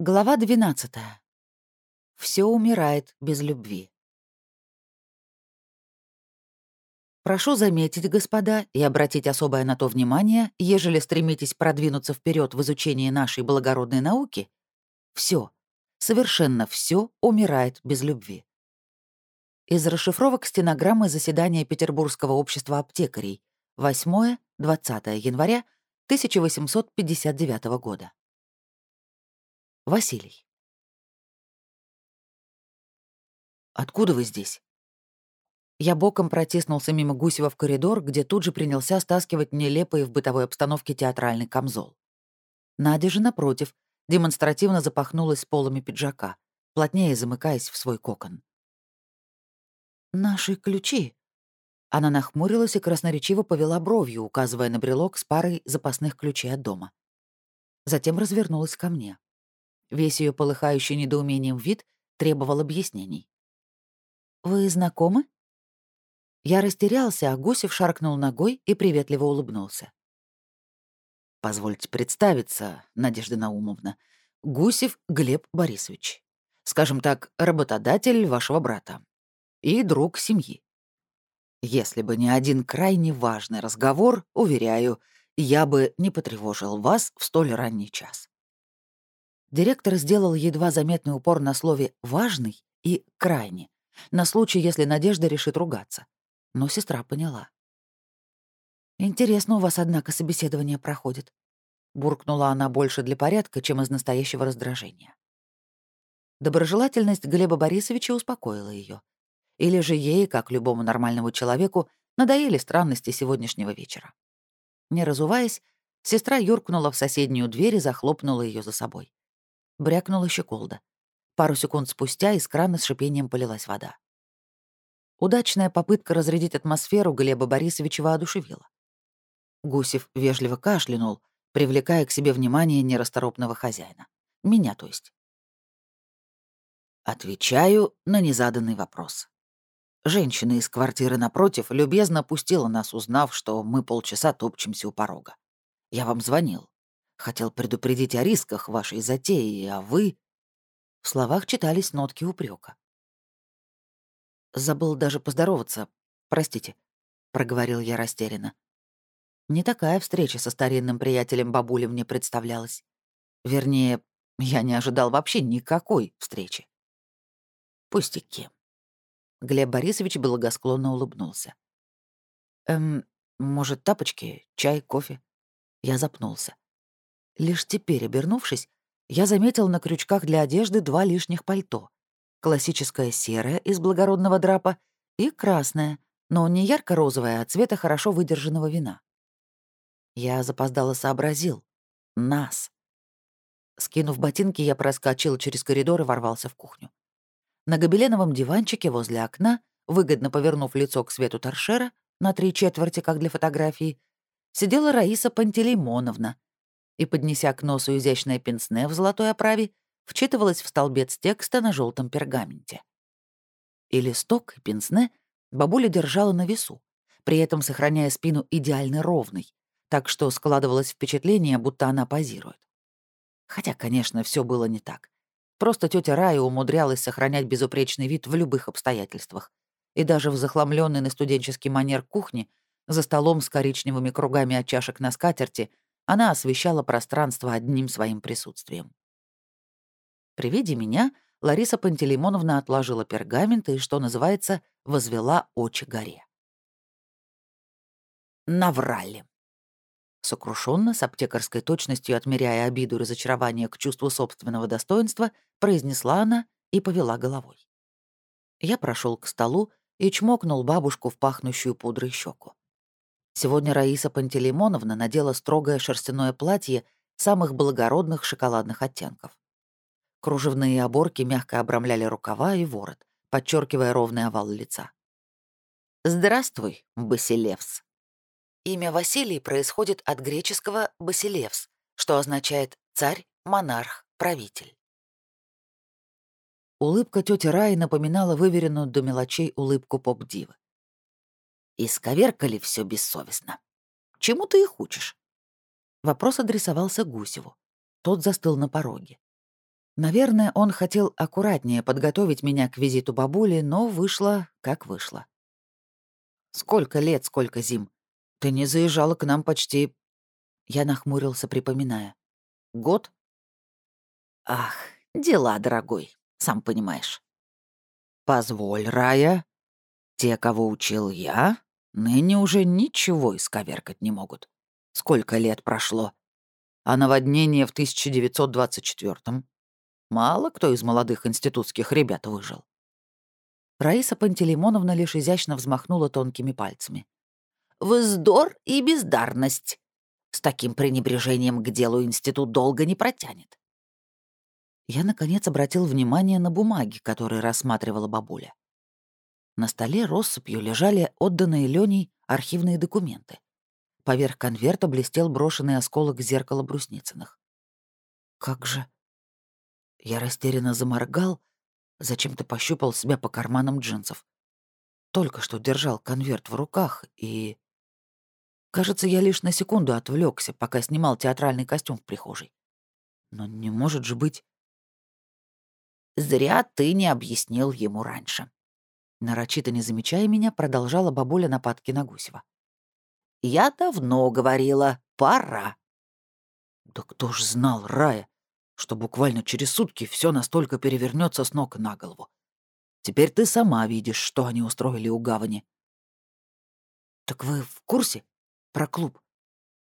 Глава 12. Все умирает без любви. Прошу заметить, господа, и обратить особое на то внимание, ежели стремитесь продвинуться вперед в изучении нашей благородной науки, все, совершенно все умирает без любви. Из расшифровок стенограммы заседания Петербургского общества аптекарей 8-20 января 1859 года. Василий. «Откуда вы здесь?» Я боком протиснулся мимо Гусева в коридор, где тут же принялся стаскивать нелепый в бытовой обстановке театральный камзол. Надя же, напротив, демонстративно запахнулась полами пиджака, плотнее замыкаясь в свой кокон. «Наши ключи». Она нахмурилась и красноречиво повела бровью, указывая на брелок с парой запасных ключей от дома. Затем развернулась ко мне. Весь ее полыхающий недоумением вид требовал объяснений. «Вы знакомы?» Я растерялся, а Гусев шаркнул ногой и приветливо улыбнулся. «Позвольте представиться, Надежда Наумовна. Гусев Глеб Борисович. Скажем так, работодатель вашего брата. И друг семьи. Если бы не один крайне важный разговор, уверяю, я бы не потревожил вас в столь ранний час. Директор сделал едва заметный упор на слове «важный» и «крайне», на случай, если Надежда решит ругаться. Но сестра поняла. «Интересно у вас, однако, собеседование проходит», — буркнула она больше для порядка, чем из настоящего раздражения. Доброжелательность Глеба Борисовича успокоила ее. Или же ей, как любому нормальному человеку, надоели странности сегодняшнего вечера. Не разуваясь, сестра юркнула в соседнюю дверь и захлопнула ее за собой. Брякнула щеколда. Пару секунд спустя из крана с шипением полилась вода. Удачная попытка разрядить атмосферу Глеба Борисовича воодушевила. Гусев вежливо кашлянул, привлекая к себе внимание нерасторопного хозяина. Меня, то есть. Отвечаю на незаданный вопрос. Женщина из квартиры напротив любезно пустила нас, узнав, что мы полчаса топчемся у порога. Я вам звонил. Хотел предупредить о рисках вашей затеи, а вы...» В словах читались нотки упрека. «Забыл даже поздороваться. Простите», — проговорил я растерянно. Не такая встреча со старинным приятелем бабули мне представлялась. Вернее, я не ожидал вообще никакой встречи. Пустяки. Глеб Борисович благосклонно улыбнулся. «Эм, может, тапочки, чай, кофе?» Я запнулся. Лишь теперь, обернувшись, я заметил на крючках для одежды два лишних пальто. Классическое серое из благородного драпа и красное, но не ярко-розовое, а цвета хорошо выдержанного вина. Я запоздало сообразил. Нас. Скинув ботинки, я проскочил через коридор и ворвался в кухню. На гобеленовом диванчике возле окна, выгодно повернув лицо к свету торшера, на три четверти, как для фотографии, сидела Раиса Пантелеймоновна, и, поднеся к носу изящное пенсне в золотой оправе, вчитывалась в столбец текста на желтом пергаменте. И листок, и пенсне бабуля держала на весу, при этом сохраняя спину идеально ровной, так что складывалось впечатление, будто она позирует. Хотя, конечно, все было не так. Просто тетя Рая умудрялась сохранять безупречный вид в любых обстоятельствах. И даже в захламленной на студенческий манер кухне, за столом с коричневыми кругами от чашек на скатерти — она освещала пространство одним своим присутствием. При виде меня Лариса Пантелеймоновна отложила пергамент и, что называется, возвела очи горе. Наврали. Сокрушенно, с аптекарской точностью отмеряя обиду и разочарование к чувству собственного достоинства, произнесла она и повела головой. Я прошел к столу и чмокнул бабушку в пахнущую пудрой щеку. Сегодня Раиса Пантелеймоновна надела строгое шерстяное платье самых благородных шоколадных оттенков. Кружевные оборки мягко обрамляли рукава и ворот, подчеркивая ровный овал лица. «Здравствуй, Басилевс». Имя Василий происходит от греческого «басилевс», что означает «царь», «монарх», «правитель». Улыбка тети Раи напоминала выверенную до мелочей улыбку поп-дивы. Исковеркали все бессовестно. Чему ты их учишь? Вопрос адресовался Гусеву. Тот застыл на пороге. Наверное, он хотел аккуратнее подготовить меня к визиту бабули, но вышло, как вышло. «Сколько лет, сколько зим? Ты не заезжала к нам почти...» Я нахмурился, припоминая. «Год?» «Ах, дела, дорогой, сам понимаешь». «Позволь, Рая. Те, кого учил я, ныне уже ничего исковеркать не могут. Сколько лет прошло? А наводнение в 1924-м? Мало кто из молодых институтских ребят выжил. Раиса Пантелеймоновна лишь изящно взмахнула тонкими пальцами. «Вздор и бездарность! С таким пренебрежением к делу институт долго не протянет». Я, наконец, обратил внимание на бумаги, которые рассматривала бабуля. На столе россыпью лежали отданные Леней архивные документы. Поверх конверта блестел брошенный осколок зеркала Брусницыных. «Как же...» Я растерянно заморгал, зачем-то пощупал себя по карманам джинсов. Только что держал конверт в руках и... Кажется, я лишь на секунду отвлекся, пока снимал театральный костюм в прихожей. Но не может же быть... «Зря ты не объяснил ему раньше». Нарочито не замечая меня, продолжала бабуля нападки на Гусева. «Я давно говорила, пора». «Да кто ж знал, Рая? что буквально через сутки все настолько перевернется с ног на голову. Теперь ты сама видишь, что они устроили у гавани. «Так вы в курсе? Про клуб?»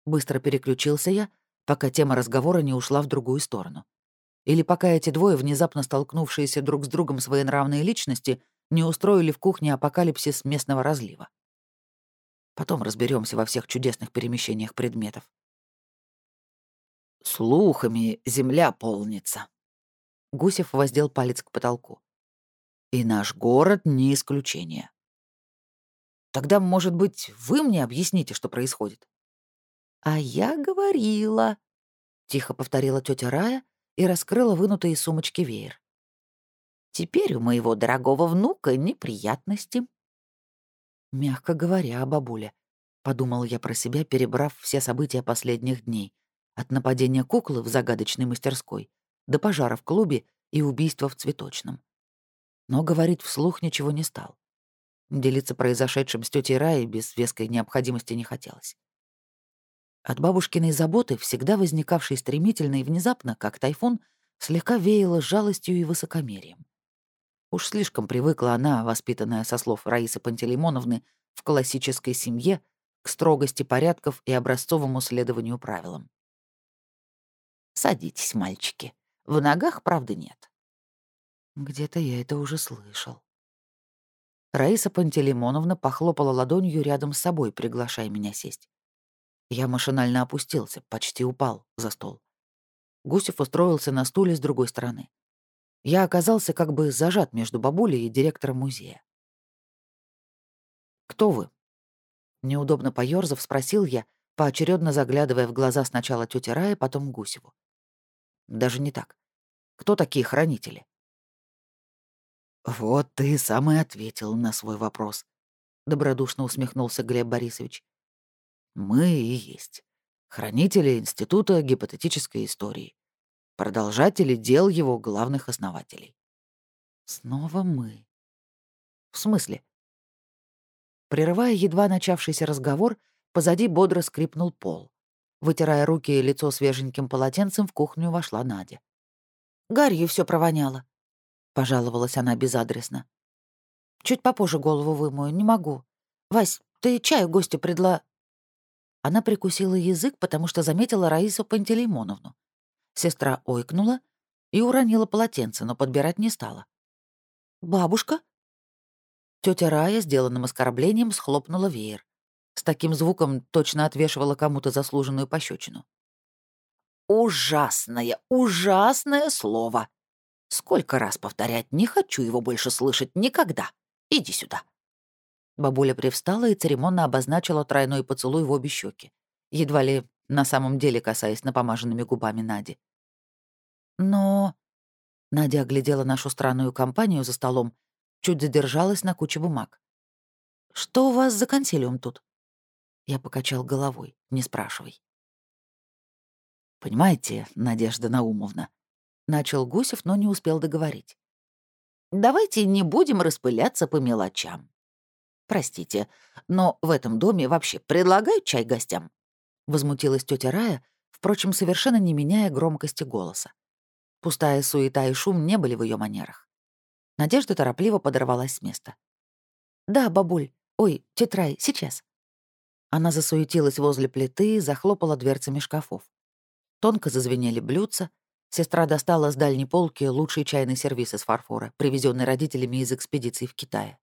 Быстро переключился я, пока тема разговора не ушла в другую сторону. Или пока эти двое, внезапно столкнувшиеся друг с другом своенравные личности, не устроили в кухне апокалипсис местного разлива. Потом разберемся во всех чудесных перемещениях предметов. Слухами земля полнится. Гусев воздел палец к потолку. И наш город не исключение. Тогда, может быть, вы мне объясните, что происходит? А я говорила, тихо повторила тетя Рая и раскрыла вынутый из сумочки веер. Теперь у моего дорогого внука неприятности. Мягко говоря, бабуля, подумал я про себя, перебрав все события последних дней. От нападения куклы в загадочной мастерской до пожара в клубе и убийства в цветочном. Но говорить вслух ничего не стал. Делиться произошедшим с тетей Раей без веской необходимости не хотелось. От бабушкиной заботы, всегда возникавшей стремительно и внезапно, как тайфун, слегка веяло жалостью и высокомерием. Уж слишком привыкла она, воспитанная со слов Раисы Пантелеймоновны, в классической семье, к строгости порядков и образцовому следованию правилам. Садитесь, мальчики. В ногах, правда, нет. Где-то я это уже слышал. Раиса Пантелеймоновна похлопала ладонью рядом с собой, приглашая меня сесть. Я машинально опустился, почти упал за стол. Гусев устроился на стуле с другой стороны. Я оказался как бы зажат между бабулей и директором музея. «Кто вы?» Неудобно поёрзав, спросил я, поочередно заглядывая в глаза сначала тёте Рае, потом Гусеву. Даже не так. Кто такие хранители? «Вот ты сам и ответил на свой вопрос», — добродушно усмехнулся Глеб Борисович. «Мы и есть. Хранители Института гипотетической истории. Продолжатели дел его главных основателей». «Снова мы». «В смысле?» Прерывая едва начавшийся разговор, позади бодро скрипнул пол. Вытирая руки и лицо свеженьким полотенцем, в кухню вошла Надя. «Гарью все провоняло», — пожаловалась она безадресно. «Чуть попозже голову вымою, не могу. Вась, ты чаю гостю предла...» Она прикусила язык, потому что заметила Раису Пантелеймоновну. Сестра ойкнула и уронила полотенце, но подбирать не стала. «Бабушка?» Тетя Рая, сделанным оскорблением, схлопнула веер. С таким звуком точно отвешивала кому-то заслуженную пощечину. «Ужасное, ужасное слово! Сколько раз повторять, не хочу его больше слышать никогда. Иди сюда!» Бабуля привстала и церемонно обозначила тройной поцелуй в обе щеки, едва ли на самом деле касаясь напомаженными губами Нади. «Но...» Надя оглядела нашу странную компанию за столом, чуть задержалась на куче бумаг. «Что у вас за консилиум тут?» Я покачал головой, не спрашивай. «Понимаете, Надежда Наумовна, Начал Гусев, но не успел договорить. «Давайте не будем распыляться по мелочам. Простите, но в этом доме вообще предлагают чай гостям?» Возмутилась тетя Рая, впрочем, совершенно не меняя громкости голоса. Пустая суета и шум не были в ее манерах. Надежда торопливо подорвалась с места. «Да, бабуль. Ой, тетрай, сейчас». Она засуетилась возле плиты и захлопала дверцами шкафов. Тонко зазвенели блюдца. Сестра достала с дальней полки лучший чайный сервиз из фарфора, привезенный родителями из экспедиции в Китае.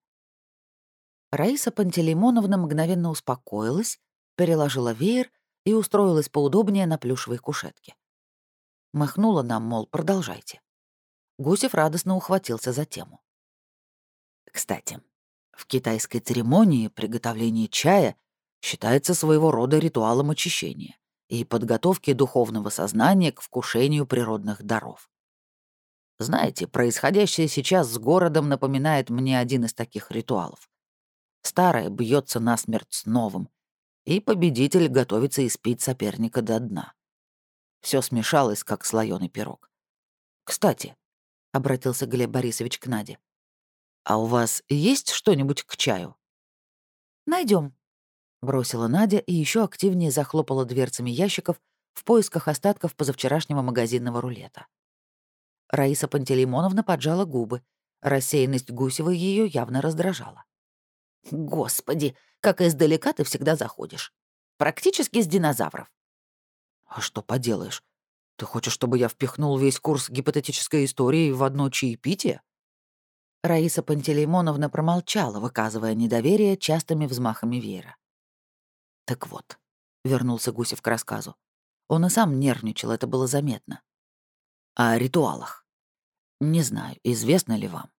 Раиса Пантелеймоновна мгновенно успокоилась, переложила веер и устроилась поудобнее на плюшевой кушетке. Махнула нам, мол, продолжайте. Гусев радостно ухватился за тему. Кстати, в китайской церемонии приготовление чая считается своего рода ритуалом очищения и подготовки духовного сознания к вкушению природных даров. Знаете, происходящее сейчас с городом напоминает мне один из таких ритуалов. Старое бьется насмерть с новым, и победитель готовится испить соперника до дна. Все смешалось, как слоёный пирог. «Кстати», — обратился Глеб Борисович к Наде, «а у вас есть что-нибудь к чаю?» Найдем, бросила Надя и еще активнее захлопала дверцами ящиков в поисках остатков позавчерашнего магазинного рулета. Раиса Пантелеймоновна поджала губы. Рассеянность Гусева ее явно раздражала. «Господи, как издалека ты всегда заходишь. Практически с динозавров». «А что поделаешь? Ты хочешь, чтобы я впихнул весь курс гипотетической истории в одно чаепитие?» Раиса Пантелеймоновна промолчала, выказывая недоверие частыми взмахами веера. «Так вот», — вернулся Гусев к рассказу. Он и сам нервничал, это было заметно. «О ритуалах. Не знаю, известно ли вам,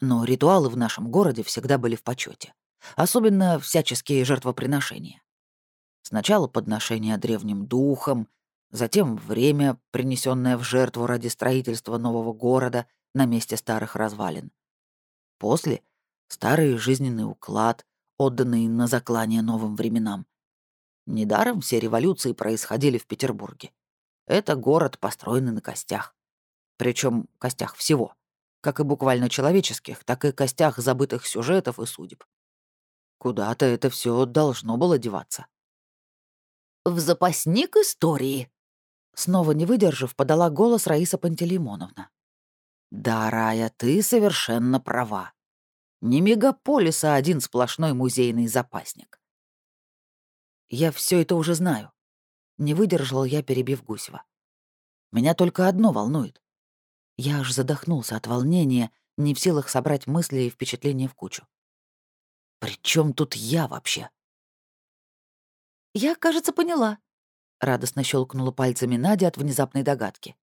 но ритуалы в нашем городе всегда были в почете, особенно всяческие жертвоприношения. Сначала подношения древним духам, затем время, принесенное в жертву ради строительства нового города на месте старых развалин. После — старый жизненный уклад, отданный на заклание новым временам. Недаром все революции происходили в Петербурге. Это город, построенный на костях. Причем костях всего. Как и буквально человеческих, так и костях забытых сюжетов и судеб. Куда-то это все должно было деваться. «В запасник истории!» Снова не выдержав, подала голос Раиса Пантелеймоновна. «Да, Рая, ты совершенно права. Не мегаполис, а один сплошной музейный запасник. Я все это уже знаю. Не выдержал я, перебив Гусева. Меня только одно волнует. Я аж задохнулся от волнения, не в силах собрать мысли и впечатления в кучу. «При чем тут я вообще?» «Я, кажется, поняла», — радостно щелкнула пальцами Надя от внезапной догадки.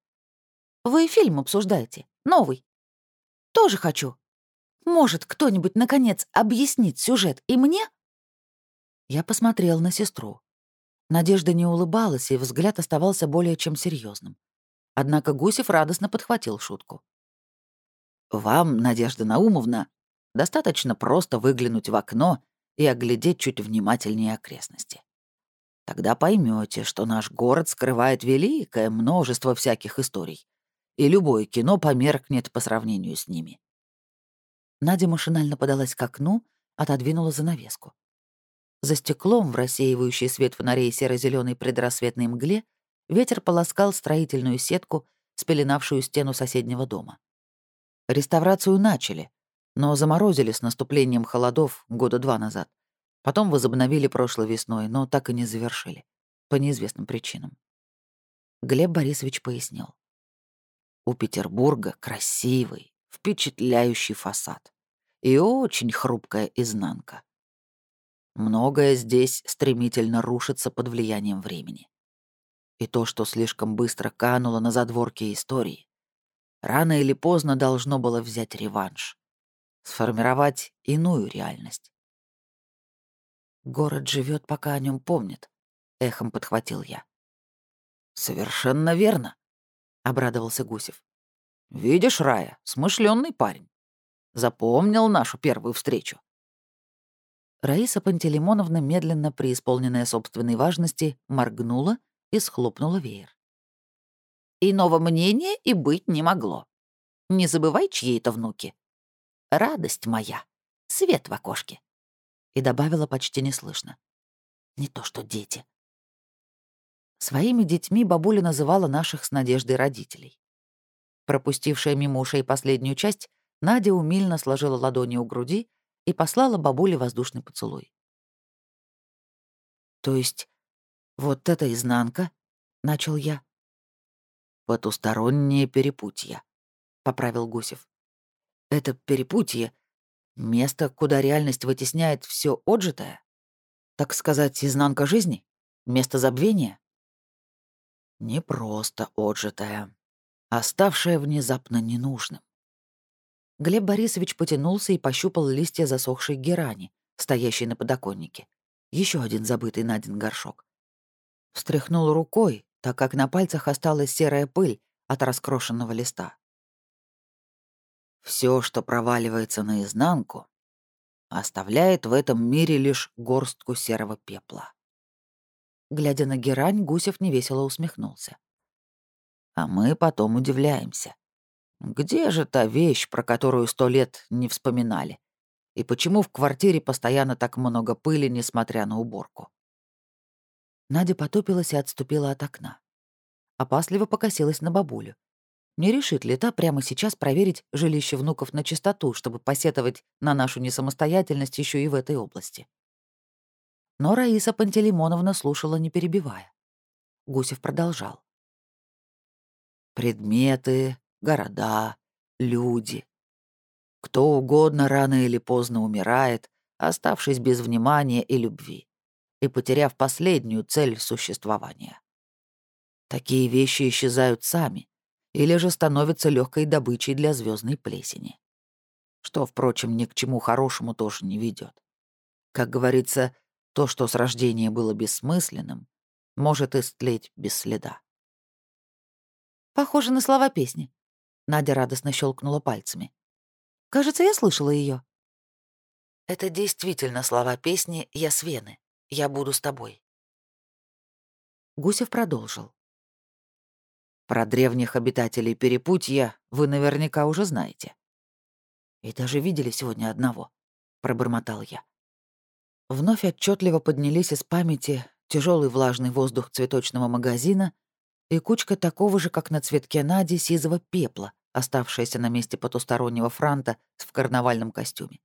«Вы фильм обсуждаете? Новый. Тоже хочу. Может, кто-нибудь, наконец, объяснит сюжет и мне, я посмотрел на сестру. Надежда не улыбалась, и взгляд оставался более чем серьезным. Однако Гусев радостно подхватил шутку. «Вам, Надежда Наумовна, достаточно просто выглянуть в окно и оглядеть чуть внимательнее окрестности. Тогда поймете, что наш город скрывает великое множество всяких историй, и любое кино померкнет по сравнению с ними». Надя машинально подалась к окну, отодвинула занавеску. За стеклом, в рассеивающий свет фонарей серо зеленой предрассветной мгле, ветер полоскал строительную сетку, спеленавшую стену соседнего дома. Реставрацию начали, но заморозили с наступлением холодов года два назад. Потом возобновили прошлой весной, но так и не завершили. По неизвестным причинам. Глеб Борисович пояснил. У Петербурга красивый, впечатляющий фасад и очень хрупкая изнанка. Многое здесь стремительно рушится под влиянием времени. И то, что слишком быстро кануло на задворке истории, рано или поздно должно было взять реванш, сформировать иную реальность. «Город живет, пока о нем помнит», — эхом подхватил я. «Совершенно верно», — обрадовался Гусев. «Видишь, Рая, смышленный парень. Запомнил нашу первую встречу. Раиса Пантелеймоновна, медленно преисполненная собственной важности, моргнула и схлопнула веер. Иного мнения и быть не могло. Не забывай, чьи это внуки. Радость моя, свет в окошке. И добавила почти неслышно. Не то что дети. Своими детьми бабуля называла наших с Надеждой родителей. Пропустившая мимо ушей последнюю часть, Надя умильно сложила ладони у груди и послала бабуле воздушный поцелуй. «То есть вот это изнанка?» — начал я. «Потустороннее перепутье», — поправил Гусев. «Это перепутье — место, куда реальность вытесняет все отжитое? Так сказать, изнанка жизни? Место забвения?» «Не просто отжитое, оставшее внезапно ненужным. Глеб Борисович потянулся и пощупал листья засохшей герани, стоящей на подоконнике. Еще один забытый Надин горшок. Встряхнул рукой, так как на пальцах осталась серая пыль от раскрошенного листа. Все, что проваливается наизнанку, оставляет в этом мире лишь горстку серого пепла. Глядя на герань, Гусев невесело усмехнулся. А мы потом удивляемся. Где же та вещь, про которую сто лет не вспоминали? И почему в квартире постоянно так много пыли, несмотря на уборку? Надя потупилась и отступила от окна. Опасливо покосилась на бабулю. Не решит ли та прямо сейчас проверить жилище внуков на чистоту, чтобы посетовать на нашу несамостоятельность еще и в этой области? Но Раиса Пантелеймоновна слушала, не перебивая. Гусев продолжал. «Предметы, города, люди. Кто угодно рано или поздно умирает, оставшись без внимания и любви, и потеряв последнюю цель существования. Такие вещи исчезают сами, или же становятся легкой добычей для звездной плесени. Что, впрочем, ни к чему хорошему тоже не ведет. Как говорится, то, что с рождения было бессмысленным, может истлеть без следа. Похоже на слова песни. Надя радостно щелкнула пальцами. «Кажется, я слышала ее. «Это действительно слова песни «Я с Вены». Я буду с тобой». Гусев продолжил. «Про древних обитателей Перепутья вы наверняка уже знаете». «И даже видели сегодня одного», — пробормотал я. Вновь отчетливо поднялись из памяти тяжелый влажный воздух цветочного магазина и кучка такого же, как на цветке Нади, сизого пепла, оставшаяся на месте потустороннего франта в карнавальном костюме.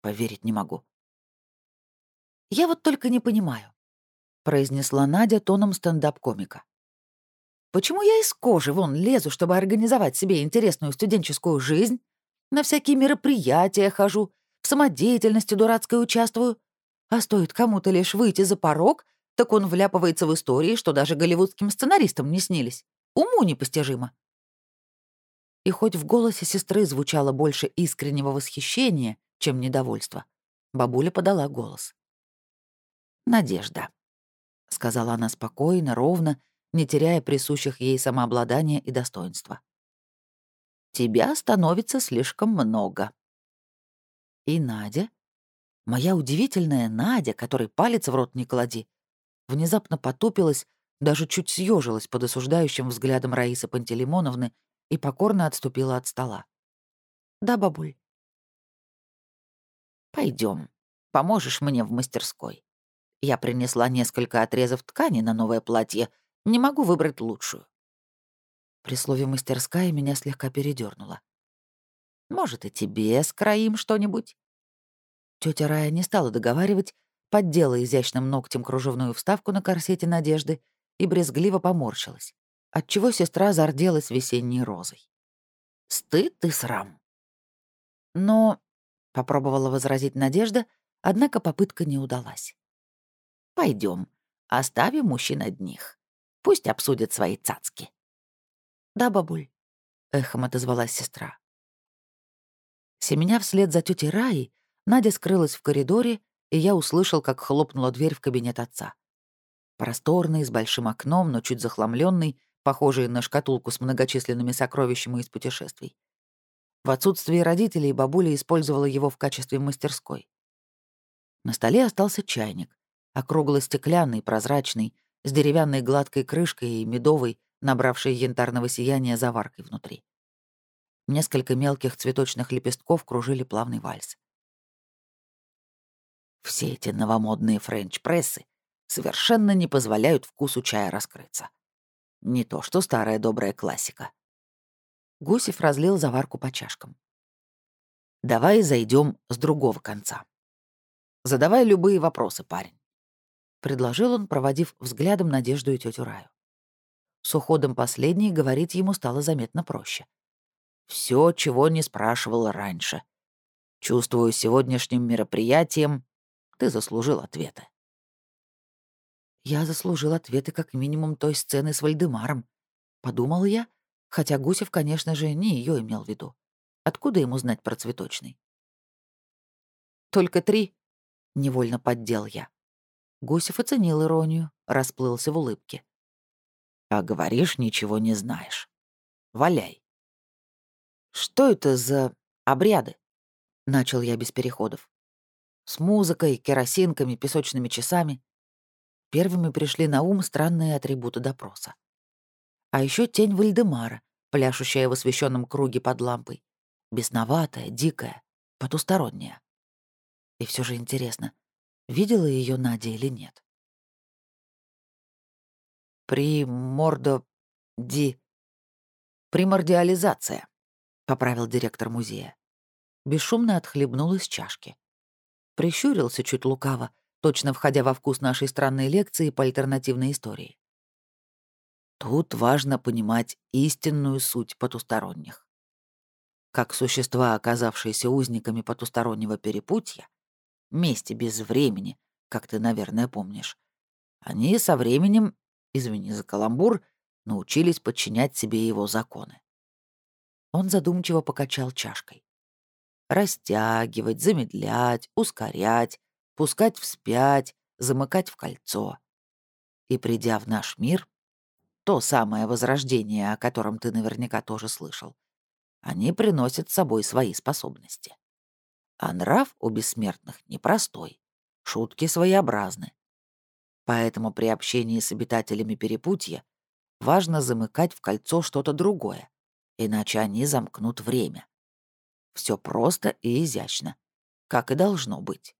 Поверить не могу. «Я вот только не понимаю», — произнесла Надя тоном стендап-комика. «Почему я из кожи вон лезу, чтобы организовать себе интересную студенческую жизнь? На всякие мероприятия хожу, в самодеятельности дурацкой участвую. А стоит кому-то лишь выйти за порог, так он вляпывается в истории, что даже голливудским сценаристам не снились. Уму непостижимо. И хоть в голосе сестры звучало больше искреннего восхищения, чем недовольства, бабуля подала голос. «Надежда», — сказала она спокойно, ровно, не теряя присущих ей самообладания и достоинства. «Тебя становится слишком много». И Надя, моя удивительная Надя, которой палец в рот не клади, внезапно потупилась, даже чуть съежилась под осуждающим взглядом Раисы Пантелеймоновны и покорно отступила от стола. «Да, бабуль». Пойдем, поможешь мне в мастерской. Я принесла несколько отрезов ткани на новое платье, не могу выбрать лучшую». При слове «мастерская» меня слегка передернуло. «Может, и тебе скроим что-нибудь?» Тетя Рая не стала договаривать, поддела изящным ногтем кружевную вставку на корсете Надежды и брезгливо поморщилась, отчего сестра зарделась весенней розой. «Стыд ты срам!» «Но...» — попробовала возразить Надежда, однако попытка не удалась. Пойдем, оставим мужчин одних. Пусть обсудят свои цацки». «Да, бабуль», — эхом отозвалась сестра. Семеня вслед за тетей Раей, Надя скрылась в коридоре и я услышал, как хлопнула дверь в кабинет отца. Просторный, с большим окном, но чуть захламленный, похожий на шкатулку с многочисленными сокровищами из путешествий. В отсутствие родителей бабуля использовала его в качестве мастерской. На столе остался чайник, округло-стеклянный, прозрачный, с деревянной гладкой крышкой и медовой, набравшей янтарного сияния заваркой внутри. Несколько мелких цветочных лепестков кружили плавный вальс. Все эти новомодные френч-прессы совершенно не позволяют вкусу чая раскрыться. Не то что старая добрая классика. Гусев разлил заварку по чашкам. «Давай зайдем с другого конца. Задавай любые вопросы, парень», — предложил он, проводив взглядом Надежду и тетю Раю. С уходом последней говорить ему стало заметно проще. Все, чего не спрашивал раньше. Чувствую, сегодняшним мероприятием ты заслужил ответы. Я заслужил ответы как минимум той сцены с Вальдемаром. Подумал я, хотя Гусев, конечно же, не ее имел в виду. Откуда ему знать про цветочный? «Только три?» — невольно поддел я. Гусев оценил иронию, расплылся в улыбке. «А говоришь, ничего не знаешь. Валяй». «Что это за обряды?» — начал я без переходов. «С музыкой, керосинками, песочными часами. Первыми пришли на ум странные атрибуты допроса. А еще тень Вальдемара, пляшущая в освещенном круге под лампой. Бесноватая, дикая, потусторонняя. И все же интересно, видела ее Надя или нет? «Примордо... ди... примордиализация», — поправил директор музея. Бесшумно отхлебнул из чашки. Прищурился чуть лукаво, точно входя во вкус нашей странной лекции по альтернативной истории. Тут важно понимать истинную суть потусторонних. Как существа, оказавшиеся узниками потустороннего перепутья, месте без времени, как ты, наверное, помнишь, они со временем, извини за каламбур, научились подчинять себе его законы. Он задумчиво покачал чашкой. Растягивать, замедлять, ускорять, пускать вспять, замыкать в кольцо. И придя в наш мир, то самое возрождение, о котором ты наверняка тоже слышал, они приносят с собой свои способности. А нрав у бессмертных непростой, шутки своеобразны. Поэтому при общении с обитателями перепутья важно замыкать в кольцо что-то другое, иначе они замкнут время. Все просто и изящно, как и должно быть.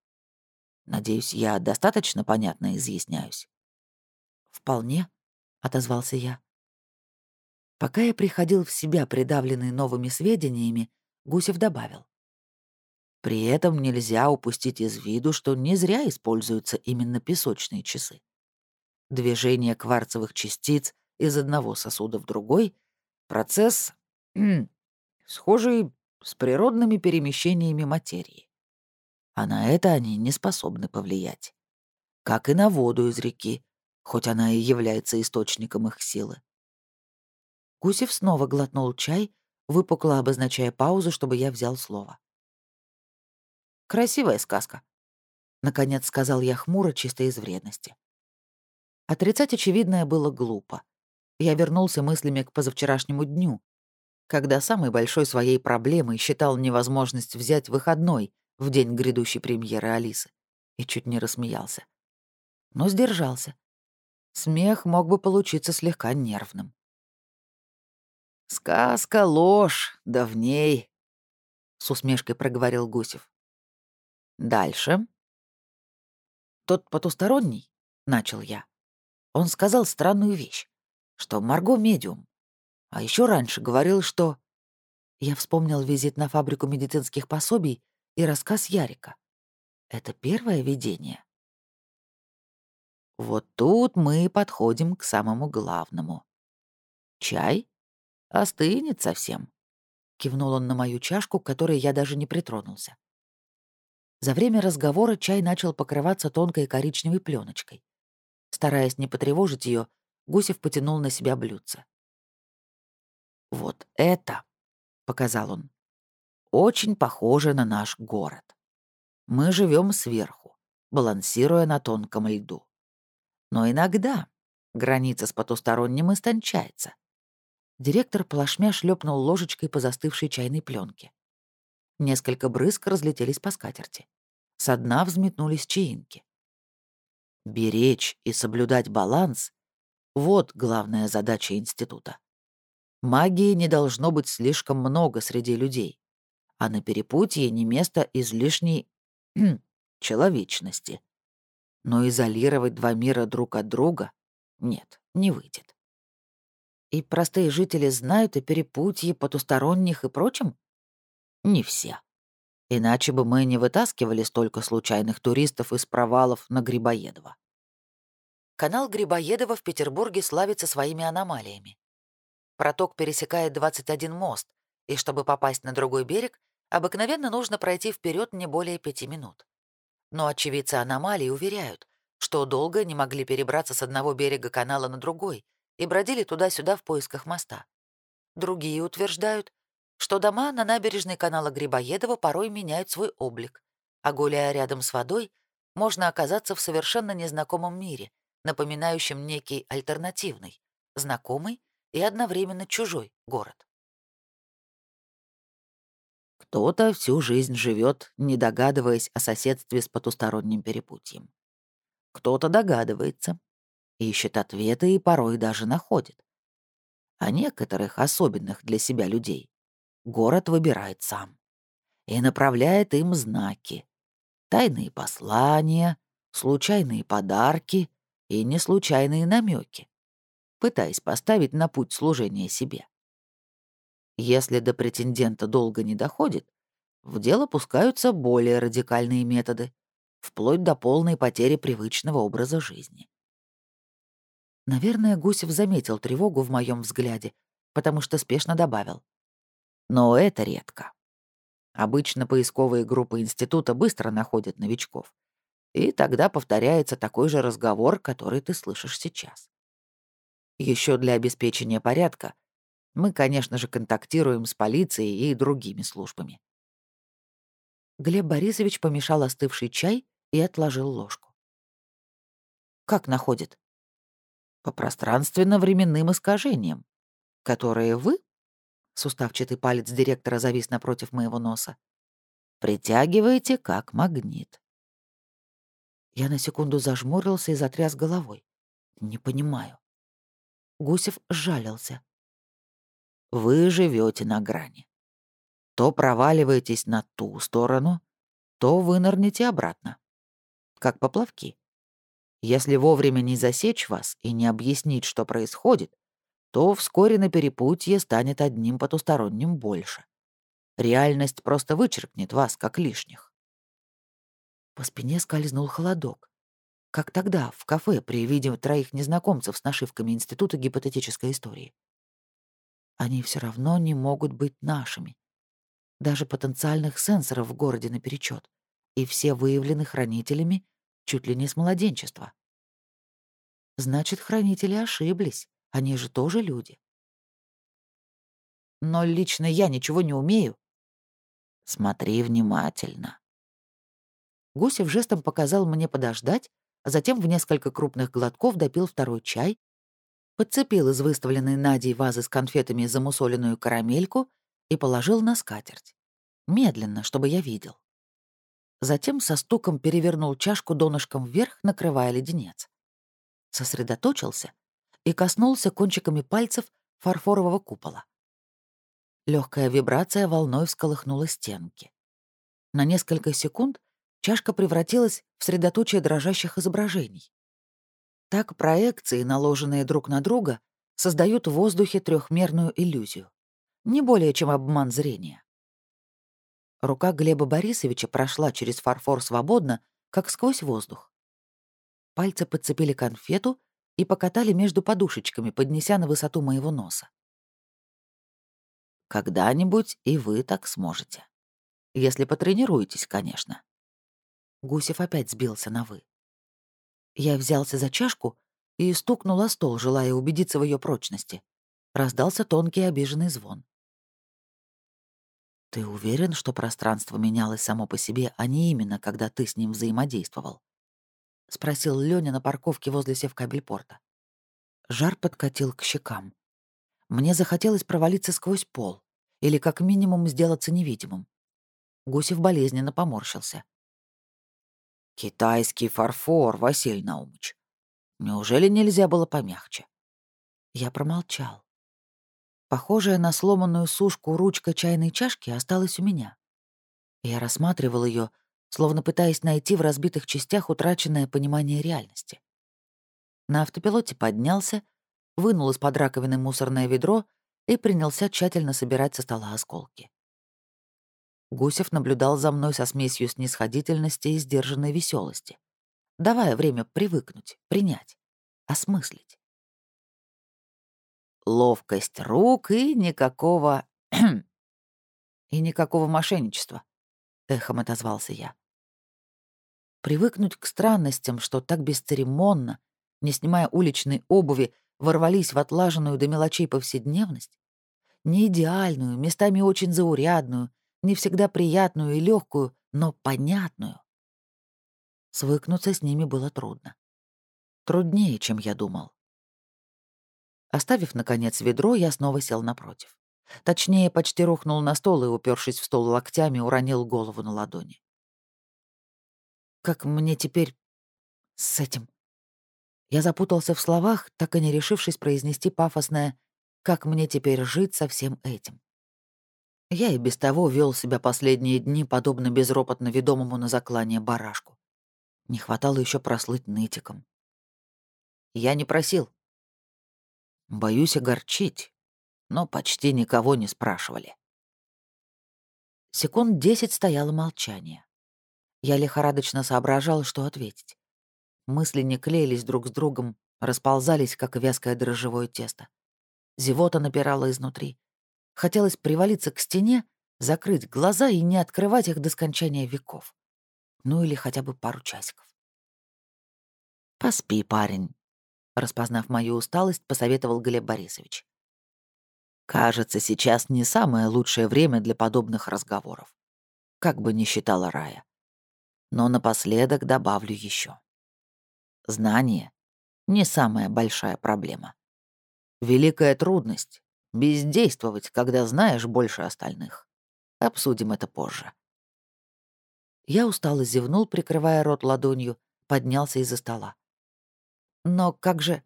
Надеюсь, я достаточно понятно изъясняюсь?» «Вполне», — отозвался я. Пока я приходил в себя, придавленный новыми сведениями, Гусев добавил. При этом нельзя упустить из виду, что не зря используются именно песочные часы. Движение кварцевых частиц из одного сосуда в другой — процесс, схожий с природными перемещениями материи а на это они не способны повлиять. Как и на воду из реки, хоть она и является источником их силы. Гусев снова глотнул чай, выпукло обозначая паузу, чтобы я взял слово. «Красивая сказка», — наконец сказал я хмуро, чисто из вредности. Отрицать очевидное было глупо. Я вернулся мыслями к позавчерашнему дню, когда самой большой своей проблемой считал невозможность взять выходной, в день грядущей премьеры Алисы и чуть не рассмеялся. Но сдержался. Смех мог бы получиться слегка нервным. «Сказка — ложь, да в ней», — с усмешкой проговорил Гусев. «Дальше». «Тот потусторонний», — начал я. Он сказал странную вещь, что Марго — медиум. А еще раньше говорил, что... Я вспомнил визит на фабрику медицинских пособий и рассказ Ярика. Это первое видение. Вот тут мы подходим к самому главному. Чай остынет совсем. Кивнул он на мою чашку, которой я даже не притронулся. За время разговора чай начал покрываться тонкой коричневой пленочкой. Стараясь не потревожить ее, Гусев потянул на себя блюдце. «Вот это», — показал он, очень похоже на наш город. Мы живем сверху, балансируя на тонком льду. Но иногда граница с потусторонним истончается. Директор плашмя шлепнул ложечкой по застывшей чайной пленке. Несколько брызг разлетелись по скатерти. Со дна взметнулись чаинки. Беречь и соблюдать баланс Вот главная задача института. Магии не должно быть слишком много среди людей, а на перепутье не место излишней человечности. Но изолировать два мира друг от друга нет, не выйдет. И простые жители знают о перепутье, потусторонних и прочем? Не все. Иначе бы мы не вытаскивали столько случайных туристов из провалов на Грибоедово. Канал Грибоедова в Петербурге славится своими аномалиями. Проток пересекает 21 мост, и чтобы попасть на другой берег, обыкновенно нужно пройти вперед не более пяти минут. Но очевидцы аномалий уверяют, что долго не могли перебраться с одного берега канала на другой и бродили туда-сюда в поисках моста. Другие утверждают, что дома на набережной канала Грибоедова порой меняют свой облик, а гуляя рядом с водой, можно оказаться в совершенно незнакомом мире, напоминающем некий альтернативный, знакомый и одновременно чужой город. Кто-то всю жизнь живет, не догадываясь о соседстве с потусторонним перепутьем. Кто-то догадывается, ищет ответы и порой даже находит. А некоторых особенных для себя людей город выбирает сам и направляет им знаки, тайные послания, случайные подарки и неслучайные намеки, пытаясь поставить на путь служения себе. Если до претендента долго не доходит, в дело пускаются более радикальные методы, вплоть до полной потери привычного образа жизни. Наверное, Гусев заметил тревогу в моем взгляде, потому что спешно добавил. Но это редко. Обычно поисковые группы института быстро находят новичков. И тогда повторяется такой же разговор, который ты слышишь сейчас. Еще для обеспечения порядка мы, конечно же, контактируем с полицией и другими службами. Глеб Борисович помешал остывший чай и отложил ложку. «Как находит?» «По пространственно-временным искажениям, которые вы...» Суставчатый палец директора завис напротив моего носа. «Притягиваете как магнит. Я на секунду зажмурился и затряс головой. Не понимаю. Гусев сжалился. Вы живете на грани. То проваливаетесь на ту сторону, то вынырнете обратно. Как поплавки. Если вовремя не засечь вас и не объяснить, что происходит, то вскоре на перепутье станет одним потусторонним больше. Реальность просто вычеркнет вас, как лишних. По спине скользнул холодок. Как тогда, в кафе, при виде троих незнакомцев с нашивками Института гипотетической истории. Они все равно не могут быть нашими. Даже потенциальных сенсоров в городе наперечет. И все выявлены хранителями чуть ли не с младенчества. Значит, хранители ошиблись. Они же тоже люди. Но лично я ничего не умею. Смотри внимательно. Гусев жестом показал мне подождать, а затем в несколько крупных глотков допил второй чай, подцепил из выставленной Надей вазы с конфетами замусоленную карамельку и положил на скатерть. Медленно, чтобы я видел. Затем со стуком перевернул чашку донышком вверх, накрывая леденец. Сосредоточился и коснулся кончиками пальцев фарфорового купола. Легкая вибрация волной всколыхнула стенки. На несколько секунд чашка превратилась в средоточие дрожащих изображений. Так проекции, наложенные друг на друга, создают в воздухе трехмерную иллюзию. Не более чем обман зрения. Рука Глеба Борисовича прошла через фарфор свободно, как сквозь воздух. Пальцы подцепили конфету и покатали между подушечками, поднеся на высоту моего носа. Когда-нибудь и вы так сможете. Если потренируетесь, конечно. Гусев опять сбился на «вы». Я взялся за чашку и стукнул о стол, желая убедиться в ее прочности. Раздался тонкий обиженный звон. «Ты уверен, что пространство менялось само по себе, а не именно, когда ты с ним взаимодействовал?» — спросил Лёня на парковке возле севкабельпорта. Жар подкатил к щекам. Мне захотелось провалиться сквозь пол или как минимум сделаться невидимым. Гусев болезненно поморщился. Китайский фарфор, Василий Наумович. Неужели нельзя было помягче? Я промолчал. Похожая на сломанную сушку ручка чайной чашки осталась у меня. Я рассматривал ее, словно пытаясь найти в разбитых частях утраченное понимание реальности. На автопилоте поднялся, вынул из-под раковины мусорное ведро и принялся тщательно собирать со стола осколки. Гусев наблюдал за мной со смесью снисходительности и сдержанной веселости, давая время привыкнуть, принять, осмыслить ловкость рук и никакого... и никакого мошенничества», — эхом отозвался я. Привыкнуть к странностям, что так бесцеремонно, не снимая уличной обуви, ворвались в отлаженную до мелочей повседневность, не идеальную, местами очень заурядную, не всегда приятную и легкую, но понятную. Свыкнуться с ними было трудно. Труднее, чем я думал. Оставив, наконец, ведро, я снова сел напротив. Точнее, почти рухнул на стол и, упершись в стол локтями, уронил голову на ладони. «Как мне теперь с этим?» Я запутался в словах, так и не решившись произнести пафосное «как мне теперь жить со всем этим?». Я и без того вел себя последние дни, подобно безропотно ведомому на заклание барашку. Не хватало еще прослыть нытиком. «Я не просил», Боюсь огорчить, но почти никого не спрашивали. Секунд десять стояло молчание. Я лихорадочно соображал, что ответить. Мысли не клеились друг с другом, расползались, как вязкое дрожжевое тесто. Зевота напирала изнутри. Хотелось привалиться к стене, закрыть глаза и не открывать их до скончания веков. Ну или хотя бы пару часиков. «Поспи, парень», Распознав мою усталость, посоветовал Глеб Борисович. «Кажется, сейчас не самое лучшее время для подобных разговоров. Как бы ни считала Рая. Но напоследок добавлю еще. Знание — не самая большая проблема. Великая трудность — бездействовать, когда знаешь больше остальных. Обсудим это позже». Я устало зевнул, прикрывая рот ладонью, поднялся из-за стола. Но как же...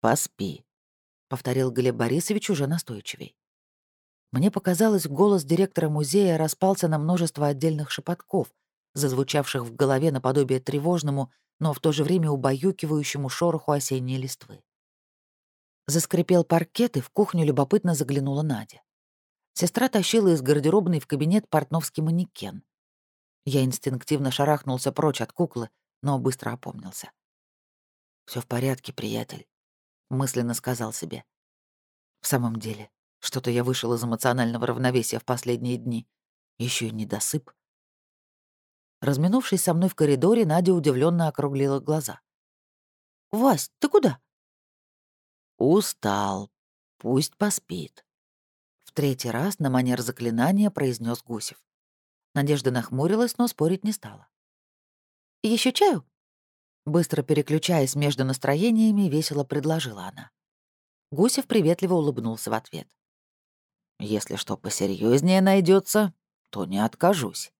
«Поспи», — повторил Глеб Борисович уже настойчивей. Мне показалось, голос директора музея распался на множество отдельных шепотков, зазвучавших в голове наподобие тревожному, но в то же время убаюкивающему шороху осенней листвы. Заскрипел паркет, и в кухню любопытно заглянула Надя. Сестра тащила из гардеробной в кабинет портновский манекен. Я инстинктивно шарахнулся прочь от куклы, но быстро опомнился. Все в порядке, приятель», — мысленно сказал себе. «В самом деле, что-то я вышел из эмоционального равновесия в последние дни. Еще и недосып». Разминувшись со мной в коридоре, Надя удивленно округлила глаза. «Вась, ты куда?» «Устал. Пусть поспит». В третий раз на манер заклинания произнес Гусев. Надежда нахмурилась, но спорить не стала. Еще чаю?» Быстро переключаясь между настроениями, весело предложила она. Гусев приветливо улыбнулся в ответ. «Если что посерьезнее найдется, то не откажусь».